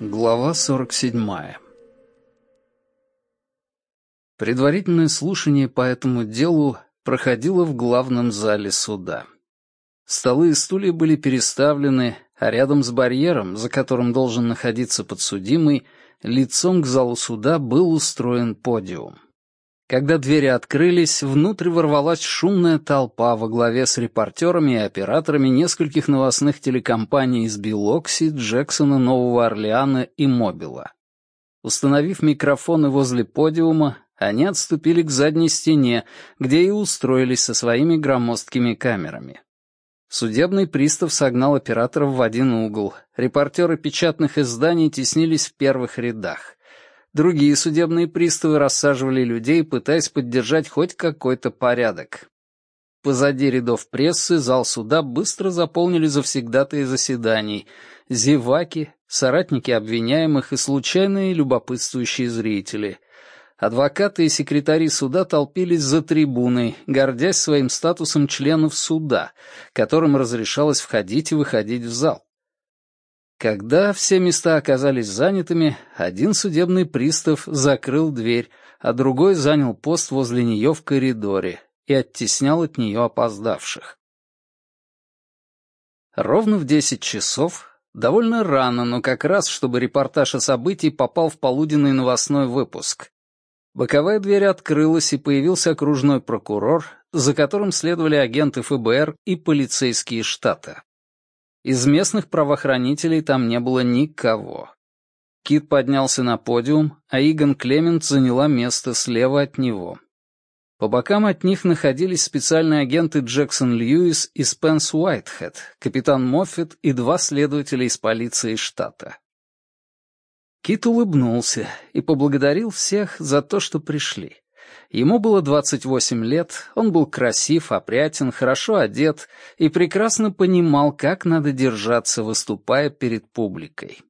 Глава 47 Предварительное слушание по этому делу проходило в главном зале суда. Столы и стулья были переставлены, а рядом с барьером, за которым должен находиться подсудимый, лицом к залу суда был устроен подиум. Когда двери открылись, внутрь ворвалась шумная толпа во главе с репортерами и операторами нескольких новостных телекомпаний из Билокси, Джексона, Нового Орлеана и Мобила. Установив микрофоны возле подиума, они отступили к задней стене, где и устроились со своими громоздкими камерами. Судебный пристав согнал операторов в один угол. Репортеры печатных изданий теснились в первых рядах. Другие судебные приставы рассаживали людей, пытаясь поддержать хоть какой-то порядок. Позади рядов прессы зал суда быстро заполнили завсегдатые заседаний, зеваки, соратники обвиняемых и случайные любопытствующие зрители. Адвокаты и секретари суда толпились за трибуной, гордясь своим статусом членов суда, которым разрешалось входить и выходить в зал. Когда все места оказались занятыми, один судебный пристав закрыл дверь, а другой занял пост возле нее в коридоре и оттеснял от нее опоздавших. Ровно в десять часов, довольно рано, но как раз, чтобы репортаж о событии попал в полуденный новостной выпуск. Боковая дверь открылась, и появился окружной прокурор, за которым следовали агенты ФБР и полицейские штата. Из местных правоохранителей там не было никого. Кит поднялся на подиум, а Игон Клемент заняла место слева от него. По бокам от них находились специальные агенты Джексон Льюис и Спенс Уайтхед, капитан Моффет и два следователя из полиции штата. Кит улыбнулся и поблагодарил всех за то, что пришли. Ему было 28 лет, он был красив, опрятен, хорошо одет и прекрасно понимал, как надо держаться, выступая перед публикой.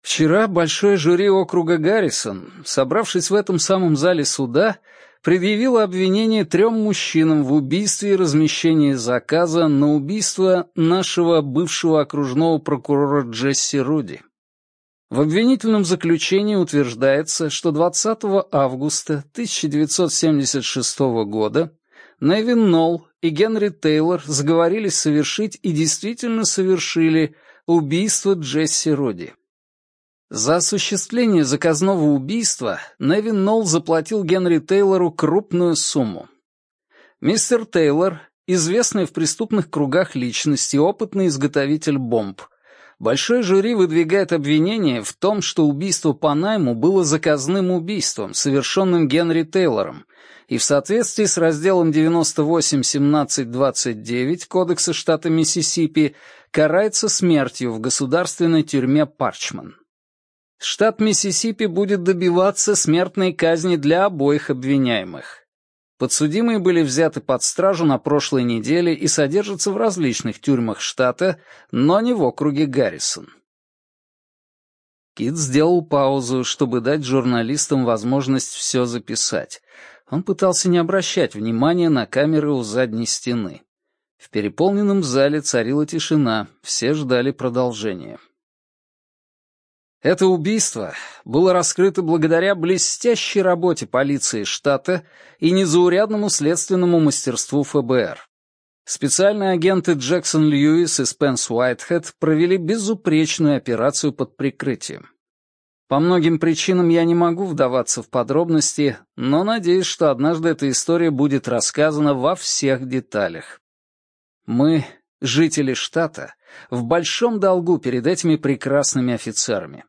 Вчера большое жюри округа Гаррисон, собравшись в этом самом зале суда, предъявило обвинение трем мужчинам в убийстве и размещении заказа на убийство нашего бывшего окружного прокурора Джесси Руди. В обвинительном заключении утверждается, что 20 августа 1976 года Невин Нолл и Генри Тейлор сговорились совершить и действительно совершили убийство Джесси Роди. За осуществление заказного убийства Невин Нолл заплатил Генри Тейлору крупную сумму. Мистер Тейлор, известный в преступных кругах личность и опытный изготовитель бомб, Большой жюри выдвигает обвинение в том, что убийство по найму было заказным убийством, совершенным Генри Тейлором, и в соответствии с разделом 98.17.29 Кодекса штата Миссисипи карается смертью в государственной тюрьме Парчман. Штат Миссисипи будет добиваться смертной казни для обоих обвиняемых. Подсудимые были взяты под стражу на прошлой неделе и содержатся в различных тюрьмах штата, но не в округе Гаррисон. Кит сделал паузу, чтобы дать журналистам возможность все записать. Он пытался не обращать внимания на камеры у задней стены. В переполненном зале царила тишина, все ждали продолжения. Это убийство было раскрыто благодаря блестящей работе полиции штата и незаурядному следственному мастерству ФБР. Специальные агенты Джексон Льюис и Спенс Уайтхед провели безупречную операцию под прикрытием. По многим причинам я не могу вдаваться в подробности, но надеюсь, что однажды эта история будет рассказана во всех деталях. Мы, жители штата, в большом долгу перед этими прекрасными офицерами.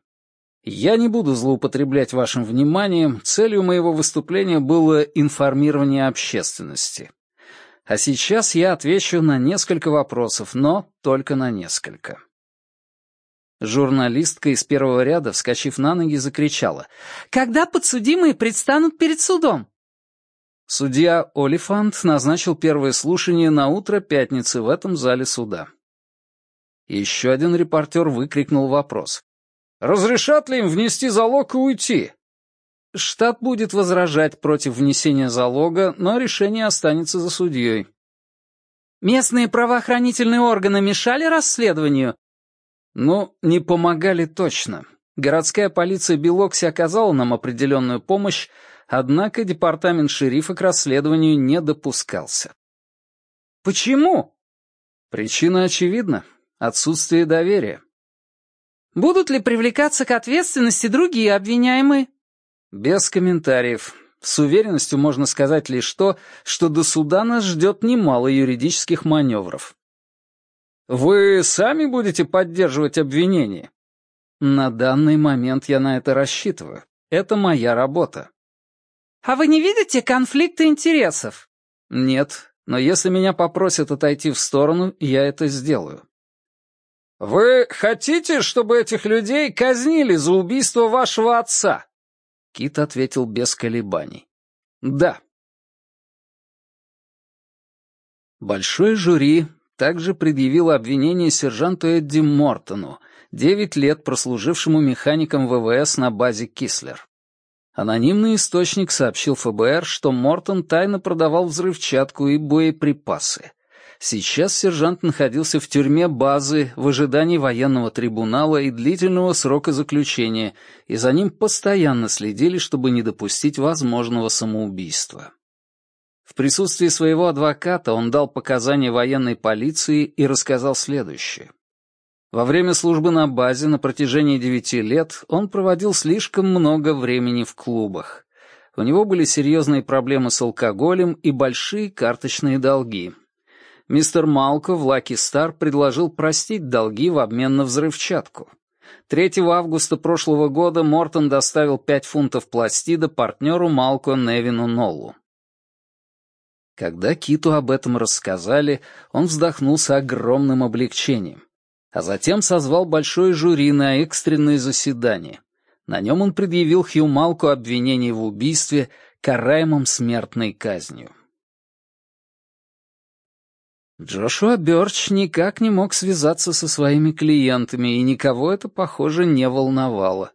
Я не буду злоупотреблять вашим вниманием, целью моего выступления было информирование общественности. А сейчас я отвечу на несколько вопросов, но только на несколько. Журналистка из первого ряда, вскочив на ноги, закричала. «Когда подсудимые предстанут перед судом?» Судья Олифант назначил первое слушание на утро пятницы в этом зале суда. Еще один репортер выкрикнул вопрос. Разрешат ли им внести залог и уйти? Штат будет возражать против внесения залога, но решение останется за судьей. Местные правоохранительные органы мешали расследованию?» «Ну, не помогали точно. Городская полиция Белокси оказала нам определенную помощь, однако департамент шерифа к расследованию не допускался». «Почему?» «Причина очевидна. Отсутствие доверия». «Будут ли привлекаться к ответственности другие обвиняемые?» «Без комментариев. С уверенностью можно сказать лишь то, что до суда нас ждет немало юридических маневров. Вы сами будете поддерживать обвинение? На данный момент я на это рассчитываю. Это моя работа. А вы не видите конфликта интересов? Нет, но если меня попросят отойти в сторону, я это сделаю. «Вы хотите, чтобы этих людей казнили за убийство вашего отца?» Кит ответил без колебаний. «Да». Большое жюри также предъявило обвинение сержанту Эдди Мортону, девять лет прослужившему механиком ВВС на базе Кислер. Анонимный источник сообщил ФБР, что Мортон тайно продавал взрывчатку и боеприпасы. Сейчас сержант находился в тюрьме базы в ожидании военного трибунала и длительного срока заключения, и за ним постоянно следили, чтобы не допустить возможного самоубийства. В присутствии своего адвоката он дал показания военной полиции и рассказал следующее. Во время службы на базе на протяжении девяти лет он проводил слишком много времени в клубах. У него были серьезные проблемы с алкоголем и большие карточные долги, мистер Малко в Лаки Стар предложил простить долги в обмен на взрывчатку. 3 августа прошлого года Мортон доставил 5 фунтов пластида партнеру Малко Невину Ноллу. Когда Киту об этом рассказали, он вздохнул с огромным облегчением, а затем созвал большое жюри на экстренное заседание. На нем он предъявил Хью Малку обвинение в убийстве, караемом смертной казнью. Джошуа Бёрч никак не мог связаться со своими клиентами, и никого это, похоже, не волновало.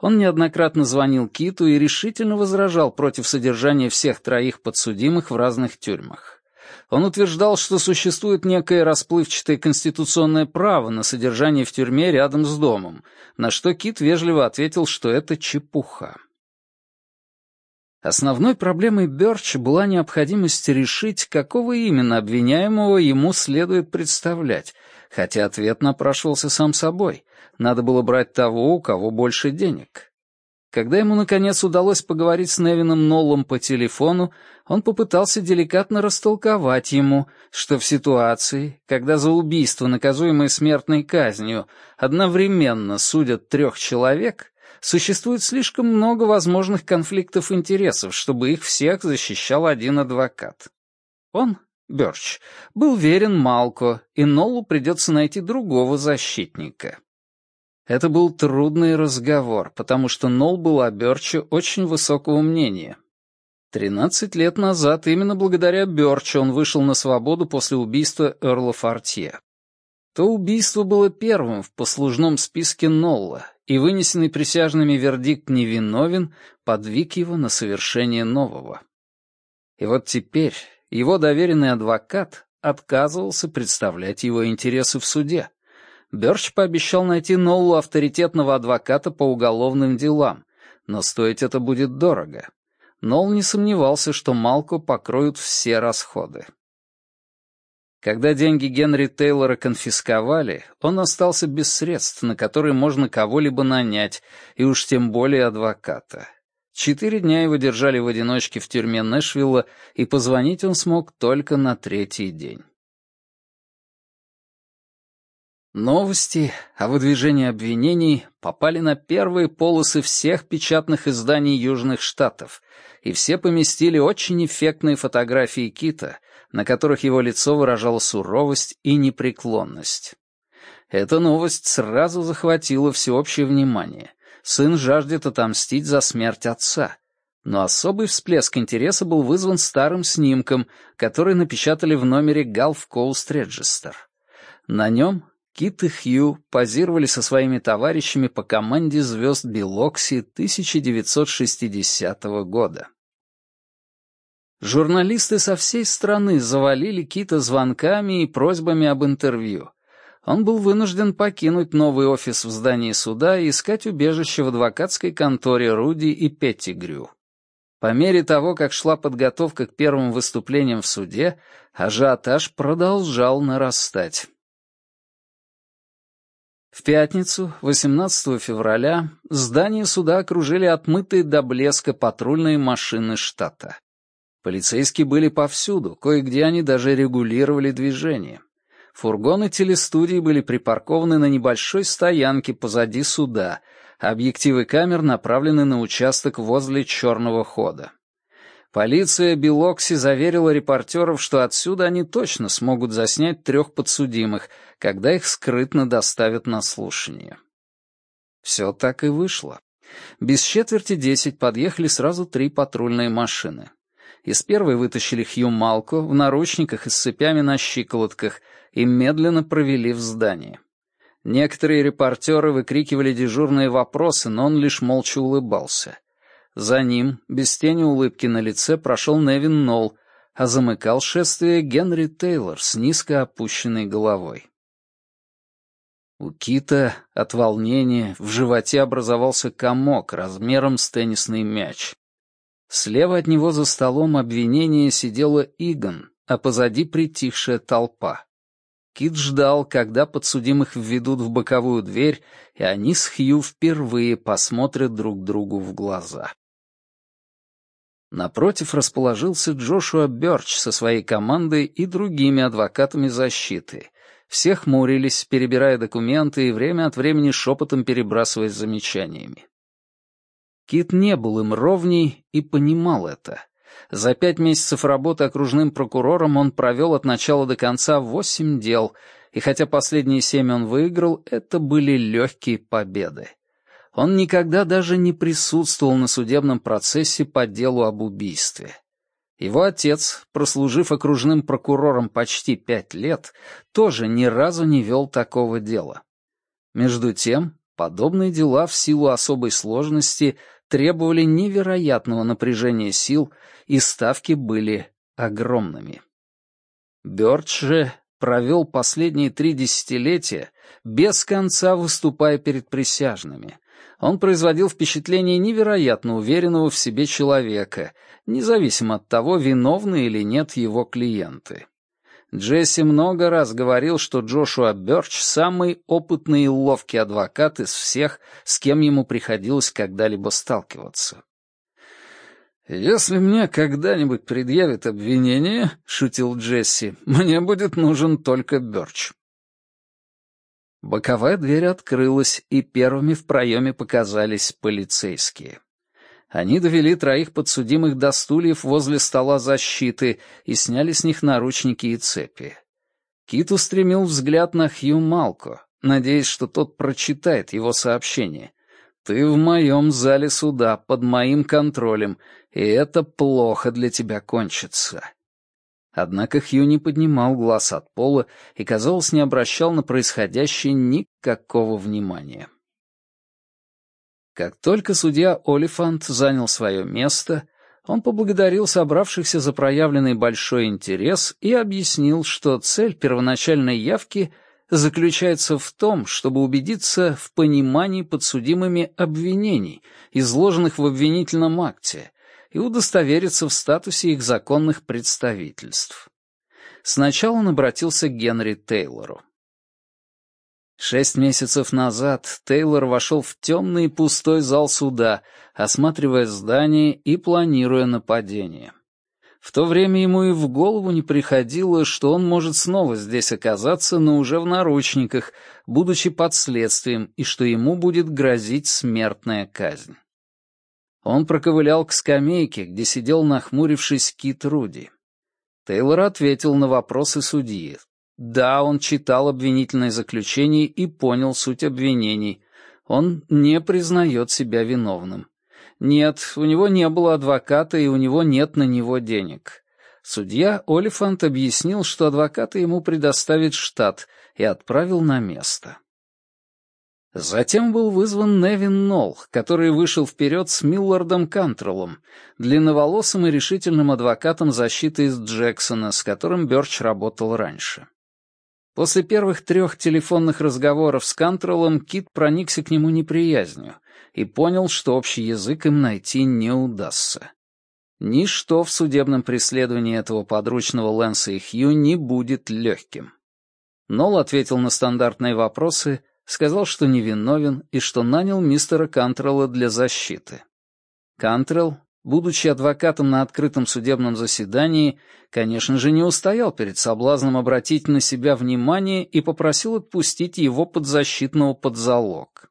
Он неоднократно звонил Киту и решительно возражал против содержания всех троих подсудимых в разных тюрьмах. Он утверждал, что существует некое расплывчатое конституционное право на содержание в тюрьме рядом с домом, на что Кит вежливо ответил, что это чепуха. Основной проблемой Бёрча была необходимость решить, какого именно обвиняемого ему следует представлять, хотя ответ напрашивался сам собой. Надо было брать того, у кого больше денег. Когда ему, наконец, удалось поговорить с Невином Ноллом по телефону, он попытался деликатно растолковать ему, что в ситуации, когда за убийство, наказуемое смертной казнью, одновременно судят трех человек, существует слишком много возможных конфликтов интересов, чтобы их всех защищал один адвокат. Он, Бёрч, был верен Малко, и Нолу придется найти другого защитника. Это был трудный разговор, потому что Нол был о Бёрче очень высокого мнения. Тринадцать лет назад именно благодаря Бёрчу он вышел на свободу после убийства Эрла Фортье. То убийство было первым в послужном списке Нолла, и вынесенный присяжными вердикт невиновен подвиг его на совершение нового. И вот теперь его доверенный адвокат отказывался представлять его интересы в суде. Бёрч пообещал найти Ноллу авторитетного адвоката по уголовным делам, но стоить это будет дорого. Нолл не сомневался, что Малко покроют все расходы. Когда деньги Генри Тейлора конфисковали, он остался без средств, на которые можно кого-либо нанять, и уж тем более адвоката. Четыре дня его держали в одиночке в тюрьме Нэшвилла, и позвонить он смог только на третий день. Новости о выдвижении обвинений попали на первые полосы всех печатных изданий Южных Штатов, и все поместили очень эффектные фотографии Кита — на которых его лицо выражало суровость и непреклонность. Эта новость сразу захватила всеобщее внимание. Сын жаждет отомстить за смерть отца. Но особый всплеск интереса был вызван старым снимком, который напечатали в номере Gulf Coast Register. На нем Кит и Хью позировали со своими товарищами по команде звезд Билокси 1960 года. Журналисты со всей страны завалили Кита звонками и просьбами об интервью. Он был вынужден покинуть новый офис в здании суда и искать убежище в адвокатской конторе Руди и Петтигрю. По мере того, как шла подготовка к первым выступлениям в суде, ажиотаж продолжал нарастать. В пятницу, 18 февраля, здание суда окружили отмытые до блеска патрульные машины штата. Полицейские были повсюду, кое-где они даже регулировали движение. Фургоны телестудии были припаркованы на небольшой стоянке позади суда, а объективы камер направлены на участок возле черного хода. Полиция Белокси заверила репортеров, что отсюда они точно смогут заснять трех подсудимых, когда их скрытно доставят на слушание. Все так и вышло. Без четверти десять подъехали сразу три патрульные машины. Из первой вытащили Хью Малко в наручниках и с цепями на щиколотках и медленно провели в здание. Некоторые репортеры выкрикивали дежурные вопросы, но он лишь молча улыбался — за ним, без тени улыбки на лице, прошел Невин Нолл, а замыкал шествие Генри Тейлор с низко опущенной головой. У Кита от волнения в животе образовался комок размером с теннисный мяч. Слева от него за столом обвинения сидела Игон, а позади притихшая толпа. Кит ждал, когда подсудимых введут в боковую дверь, и они с Хью впервые посмотрят друг другу в глаза. Напротив расположился Джошуа Бёрч со своей командой и другими адвокатами защиты. Все хмурились, перебирая документы и время от времени шепотом перебрасываясь замечаниями. Кит не был им ровней и понимал это. За пять месяцев работы окружным прокурором он провел от начала до конца восемь дел, и хотя последние семь он выиграл, это были легкие победы. Он никогда даже не присутствовал на судебном процессе по делу об убийстве. Его отец, прослужив окружным прокурором почти пять лет, тоже ни разу не вел такого дела. Между тем, подобные дела в силу особой сложности требовали невероятного напряжения сил, и ставки были огромными. Бёрдж же провел последние три десятилетия, без конца выступая перед присяжными, он производил впечатление невероятно уверенного в себе человека, независимо от того, виновны или нет его клиенты. Джесси много раз говорил, что Джошуа Бёрч — самый опытный и ловкий адвокат из всех, с кем ему приходилось когда-либо сталкиваться. «Если мне когда-нибудь предъявят обвинение, — шутил Джесси, — мне будет нужен только Бёрч. Боковая дверь открылась, и первыми в проеме показались полицейские. Они довели троих подсудимых до стульев возле стола защиты и сняли с них наручники и цепи. Кит устремил взгляд на Хью Малко, надеясь, что тот прочитает его сообщение. «Ты в моем зале суда, под моим контролем, и это плохо для тебя кончится. Однако Хью не поднимал глаз от пола и, казалось, не обращал на происходящее никакого внимания. Как только судья Олифант занял свое место, он поблагодарил собравшихся за проявленный большой интерес и объяснил, что цель первоначальной явки заключается в том, чтобы убедиться в понимании подсудимыми обвинений, изложенных в обвинительном акте, и удостовериться в статусе их законных представительств. Сначала он обратился к Генри Тейлору. Шесть месяцев назад Тейлор вошел в темный и пустой зал суда, осматривая здание и планируя нападение. В то время ему и в голову не приходило, что он может снова здесь оказаться, но уже в наручниках, будучи под следствием, и что ему будет грозить смертная казнь. Он проковылял к скамейке, где сидел нахмурившись Кит Руди. Тейлор ответил на вопросы судьи. Да, он читал обвинительное заключение и понял суть обвинений. Он не признает себя виновным. Нет, у него не было адвоката, и у него нет на него денег. Судья Олифант объяснил, что адвоката ему предоставит штат, и отправил на место. Затем был вызван Невин Нолл, который вышел вперед с Миллардом Кантреллом, длинноволосым и решительным адвокатом защиты из Джексона, с которым Бёрч работал раньше. После первых трех телефонных разговоров с Кантреллом Кит проникся к нему неприязнью и понял, что общий язык им найти не удастся. Ничто в судебном преследовании этого подручного Лэнса и Хью не будет легким. Нолл ответил на стандартные вопросы, сказал, что невиновен и что нанял мистера Кантрелла для защиты. Кантрелл, будучи адвокатом на открытом судебном заседании, конечно же, не устоял перед соблазном обратить на себя внимание и попросил отпустить его подзащитного под залог.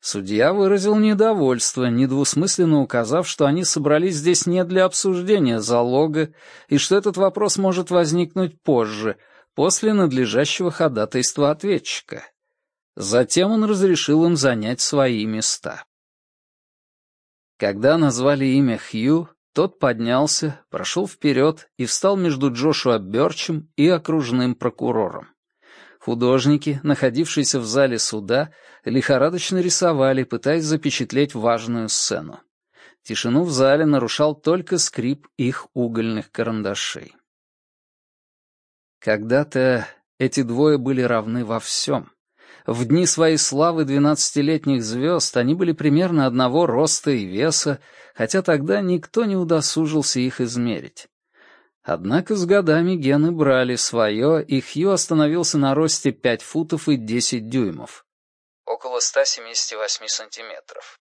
Судья выразил недовольство, недвусмысленно указав, что они собрались здесь не для обсуждения залога и что этот вопрос может возникнуть позже, после надлежащего ходатайства ответчика. Затем он разрешил им занять свои места. Когда назвали имя Хью, тот поднялся, прошел вперед и встал между Джошуа Бёрчем и окружным прокурором. Художники, находившиеся в зале суда, лихорадочно рисовали, пытаясь запечатлеть важную сцену. Тишину в зале нарушал только скрип их угольных карандашей. Когда-то эти двое были равны во всем. В дни своей славы двенадцатилетних звезд они были примерно одного роста и веса, хотя тогда никто не удосужился их измерить. Однако с годами гены брали свое, и Хью остановился на росте 5 футов и 10 дюймов. Около 178 сантиметров.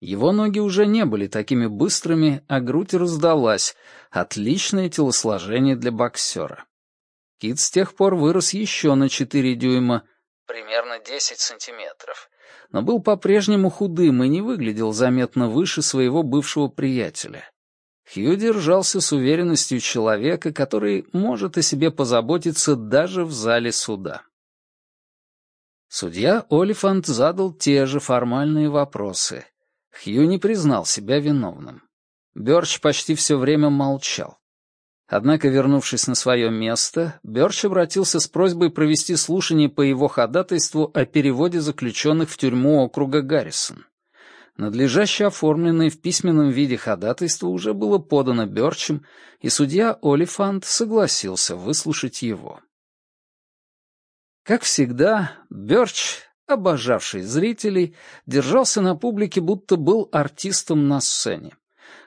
Его ноги уже не были такими быстрыми, а грудь раздалась. Отличное телосложение для боксера. Кит с тех пор вырос еще на 4 дюйма, примерно 10 сантиметров, но был по-прежнему худым и не выглядел заметно выше своего бывшего приятеля. Хью держался с уверенностью человека, который может о себе позаботиться даже в зале суда. Судья Олифант задал те же формальные вопросы. Хью не признал себя виновным. Бёрч почти все время молчал. Однако, вернувшись на свое место, Бёрч обратился с просьбой провести слушание по его ходатайству о переводе заключенных в тюрьму округа Гаррисон. Надлежаще оформленное в письменном виде ходатайство уже было подано Бёрчем, и судья Олифант согласился выслушать его. Как всегда, Бёрч, обожавший зрителей, держался на публике, будто был артистом на сцене.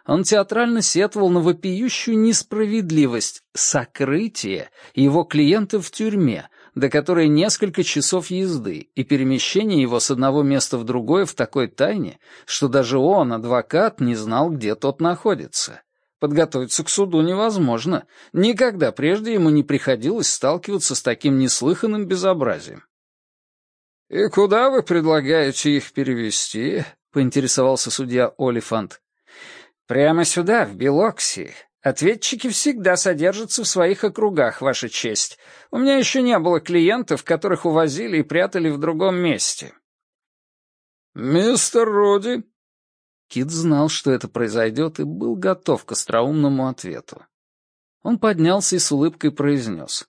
Он театрально сетовал на вопиющую несправедливость, сокрытие его клиента в тюрьме, до которой несколько часов езды, и перемещение его с одного места в другое в такой тайне, что даже он, адвокат, не знал, где тот находится. Подготовиться к суду невозможно. Никогда прежде ему не приходилось сталкиваться с таким неслыханным безобразием. «И куда вы предлагаете их перевести?» — поинтересовался судья Олифант. «Прямо сюда, в Белокси. Ответчики всегда содержатся в своих округах, Ваша честь. У меня еще не было клиентов, которых увозили и прятали в другом месте». «Мистер Роди?» Кит знал, что это произойдет, и был готов к остроумному ответу. Он поднялся и с улыбкой произнес.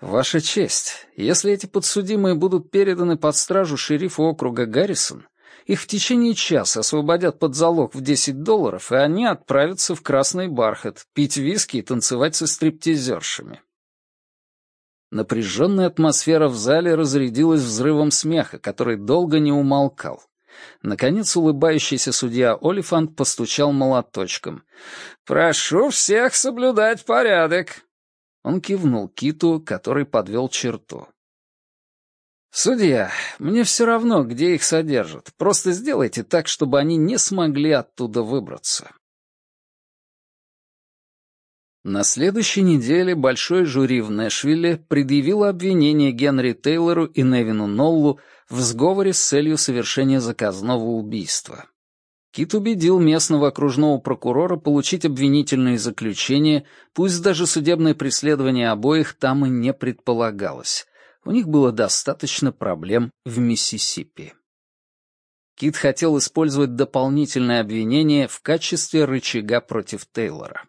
«Ваша честь, если эти подсудимые будут переданы под стражу шерифу округа Гаррисон, их в течение часа освободят под залог в 10 долларов, и они отправятся в Красный Бархат, пить виски и танцевать со стриптизершами. Напряженная атмосфера в зале разрядилась взрывом смеха, который долго не умолкал. Наконец улыбающийся судья Олифант постучал молоточком. «Прошу всех соблюдать порядок!» Он кивнул Киту, который подвел черту. «Судья, мне все равно, где их содержат. Просто сделайте так, чтобы они не смогли оттуда выбраться». На следующей неделе большое жюри в Нэшвилле предъявило обвинение Генри Тейлору и Невину Ноллу в сговоре с целью совершения заказного убийства. Кит убедил местного окружного прокурора получить обвинительные заключения, пусть даже судебное преследование обоих там и не предполагалось у них было достаточно проблем в Миссисипи. Кит хотел использовать дополнительное обвинение в качестве рычага против Тейлора.